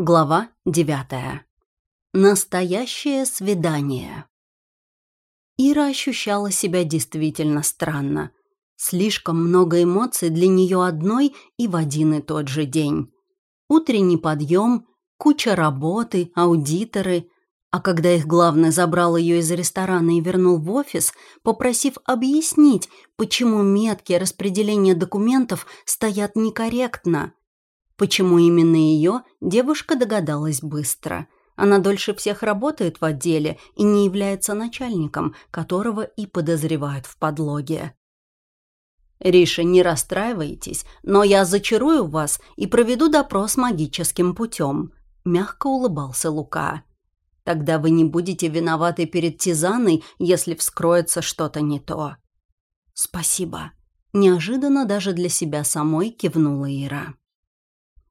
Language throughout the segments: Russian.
Глава девятая. Настоящее свидание. Ира ощущала себя действительно странно. Слишком много эмоций для нее одной и в один и тот же день. Утренний подъем, куча работы, аудиторы. А когда их главный забрал ее из ресторана и вернул в офис, попросив объяснить, почему метки распределения документов стоят некорректно – Почему именно ее, девушка догадалась быстро. Она дольше всех работает в отделе и не является начальником, которого и подозревают в подлоге. «Риша, не расстраивайтесь, но я зачарую вас и проведу допрос магическим путем», — мягко улыбался Лука. «Тогда вы не будете виноваты перед Тизаной, если вскроется что-то не то». «Спасибо», — неожиданно даже для себя самой кивнула Ира.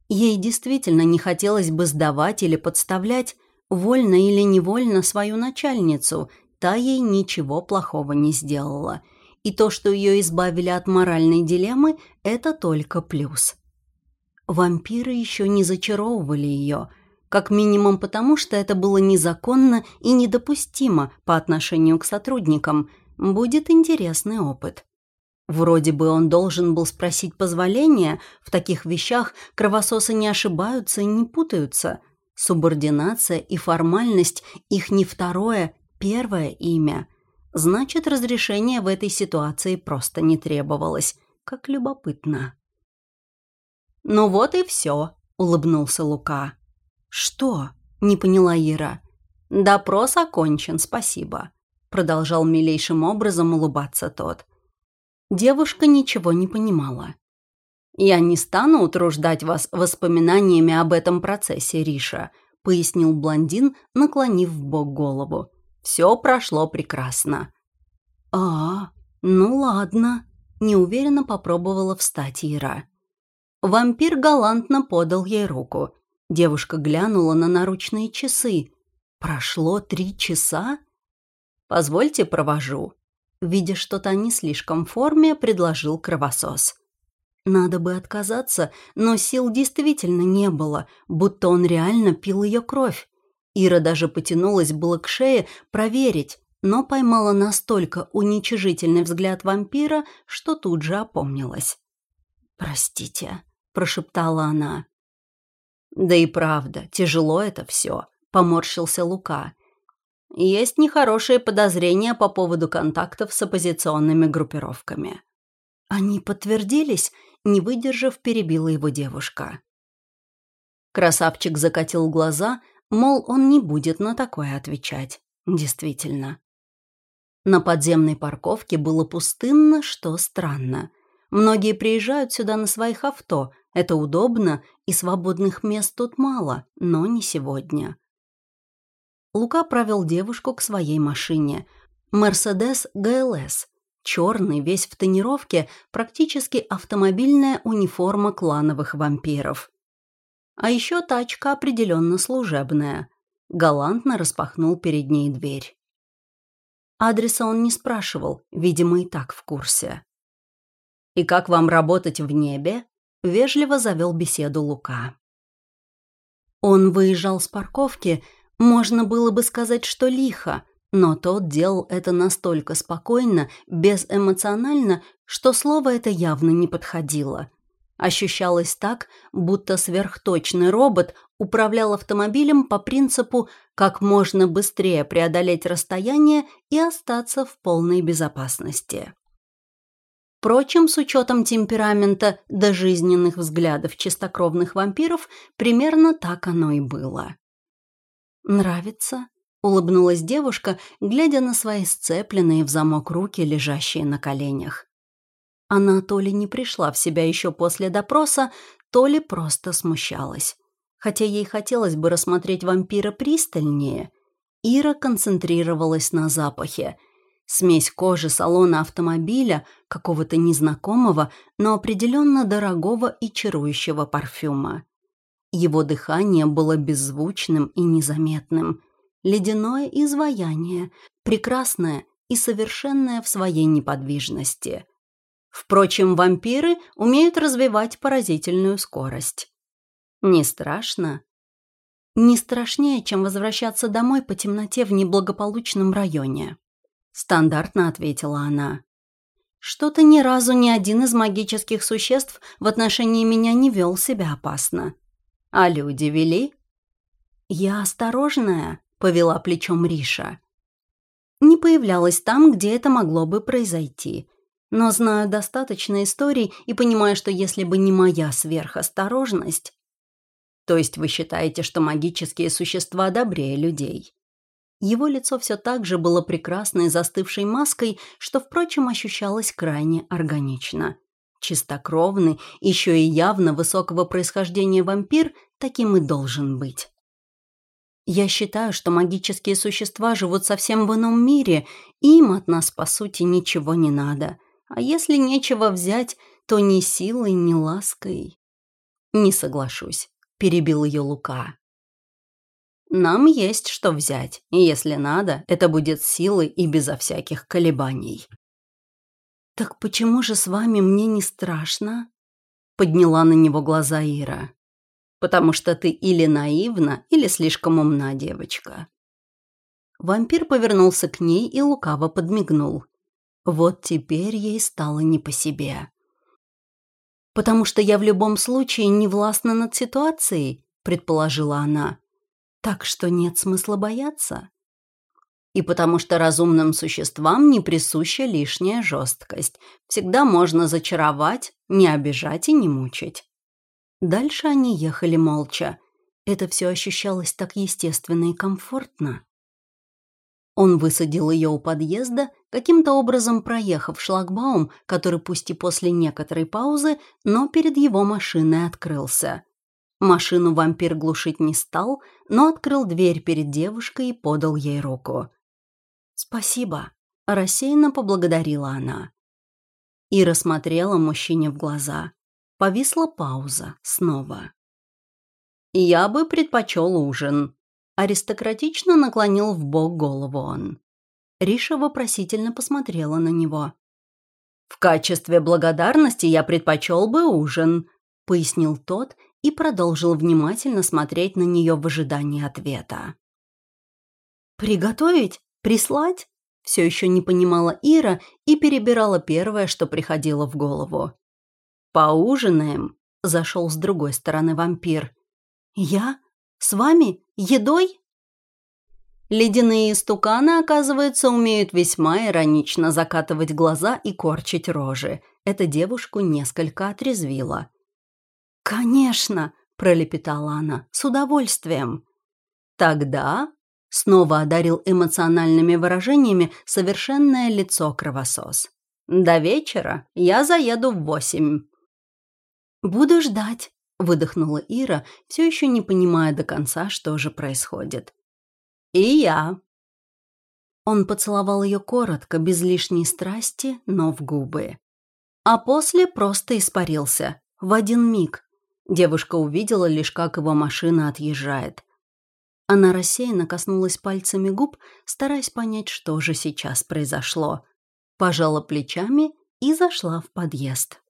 Ей действительно не хотелось бы сдавать или подставлять, вольно или невольно, свою начальницу, та ей ничего плохого не сделала. И то, что ее избавили от моральной дилеммы, это только плюс. Вампиры еще не зачаровывали ее, как минимум потому, что это было незаконно и недопустимо по отношению к сотрудникам. Будет интересный опыт. Вроде бы он должен был спросить позволения, в таких вещах кровососы не ошибаются и не путаются. Субординация и формальность – их не второе, первое имя. Значит, разрешение в этой ситуации просто не требовалось. Как любопытно. «Ну вот и все», – улыбнулся Лука. «Что?» – не поняла Ира. «Допрос окончен, спасибо», – продолжал милейшим образом улыбаться тот. – Девушка ничего не понимала. «Я не стану утруждать вас воспоминаниями об этом процессе, Риша», пояснил блондин, наклонив в бок голову. «Все прошло прекрасно». «А, ну ладно», — неуверенно попробовала встать Ира. Вампир галантно подал ей руку. Девушка глянула на наручные часы. «Прошло три часа?» «Позвольте провожу», Видя, что та не слишком в форме, предложил кровосос. Надо бы отказаться, но сил действительно не было, будто он реально пил ее кровь. Ира даже потянулась было к шее проверить, но поймала настолько уничижительный взгляд вампира, что тут же опомнилась. «Простите», — прошептала она. «Да и правда, тяжело это все», — поморщился Лука. Есть нехорошие подозрения по поводу контактов с оппозиционными группировками. Они подтвердились, не выдержав, перебила его девушка. Красавчик закатил глаза, мол, он не будет на такое отвечать. Действительно. На подземной парковке было пустынно, что странно. Многие приезжают сюда на своих авто, это удобно, и свободных мест тут мало, но не сегодня. Лука провел девушку к своей машине. «Мерседес ГЛС». Черный, весь в тонировке, практически автомобильная униформа клановых вампиров. А еще тачка определенно служебная. Галантно распахнул перед ней дверь. Адреса он не спрашивал, видимо, и так в курсе. «И как вам работать в небе?» — вежливо завел беседу Лука. Он выезжал с парковки, можно было бы сказать, что лихо, но тот делал это настолько спокойно, безэмоционально, что слово это явно не подходило. Ощущалось так, будто сверхточный робот управлял автомобилем по принципу как можно быстрее преодолеть расстояние и остаться в полной безопасности. Впрочем, с учетом темперамента до жизненных взглядов чистокровных вампиров, примерно так оно и было. «Нравится?» — улыбнулась девушка, глядя на свои сцепленные в замок руки, лежащие на коленях. Она то ли не пришла в себя еще после допроса, то ли просто смущалась. Хотя ей хотелось бы рассмотреть вампира пристальнее. Ира концентрировалась на запахе. Смесь кожи салона автомобиля, какого-то незнакомого, но определенно дорогого и чарующего парфюма. Его дыхание было беззвучным и незаметным. Ледяное изваяние, прекрасное и совершенное в своей неподвижности. Впрочем, вампиры умеют развивать поразительную скорость. Не страшно? Не страшнее, чем возвращаться домой по темноте в неблагополучном районе. Стандартно ответила она. Что-то ни разу ни один из магических существ в отношении меня не вел себя опасно. А люди вели? Я осторожная, повела плечом Риша. Не появлялась там, где это могло бы произойти. Но знаю достаточно историй и понимаю, что если бы не моя сверхосторожность... То есть вы считаете, что магические существа добрее людей? Его лицо все так же было прекрасной застывшей маской, что, впрочем, ощущалось крайне органично. Чистокровный, еще и явно высокого происхождения вампир таким и должен быть. Я считаю, что магические существа живут совсем в ином мире, им от нас, по сути, ничего не надо. А если нечего взять, то ни силой, ни лаской. Не соглашусь, перебил ее Лука. Нам есть что взять, и если надо, это будет силой и безо всяких колебаний. «Так почему же с вами мне не страшно?» Подняла на него глаза Ира. «Потому что ты или наивна, или слишком умна девочка». Вампир повернулся к ней и лукаво подмигнул. Вот теперь ей стало не по себе. «Потому что я в любом случае не властна над ситуацией», предположила она. «Так что нет смысла бояться». И потому что разумным существам не присуща лишняя жесткость. Всегда можно зачаровать, не обижать и не мучить. Дальше они ехали молча. Это все ощущалось так естественно и комфортно. Он высадил ее у подъезда, каким-то образом проехав шлагбаум, который пусть и после некоторой паузы, но перед его машиной открылся. Машину вампир глушить не стал, но открыл дверь перед девушкой и подал ей руку. «Спасибо», — рассеянно поблагодарила она. И рассмотрела мужчине в глаза. Повисла пауза снова. «Я бы предпочел ужин», Аристократично наклонил в бок голову он. Риша вопросительно посмотрела на него. «В качестве благодарности я предпочел бы ужин», — пояснил тот и продолжил внимательно смотреть на нее в ожидании ответа. «Приготовить? Прислать?» Все еще не понимала Ира и перебирала первое, что приходило в голову. «Поужинаем», — зашел с другой стороны вампир. «Я? С вами? Едой?» Ледяные истуканы, оказывается, умеют весьма иронично закатывать глаза и корчить рожи. Эта девушку несколько отрезвила. «Конечно!» – пролепетала она. «С удовольствием!» «Тогда...» – снова одарил эмоциональными выражениями совершенное лицо кровосос. «До вечера я заеду в восемь». «Буду ждать», Выдохнула Ира, все еще не понимая до конца, что же происходит. «И я». Он поцеловал ее коротко, без лишней страсти, но в губы. А после просто испарился. В один миг. Девушка увидела лишь, как его машина отъезжает. Она рассеянно коснулась пальцами губ, стараясь понять, что же сейчас произошло. Пожала плечами и зашла в подъезд.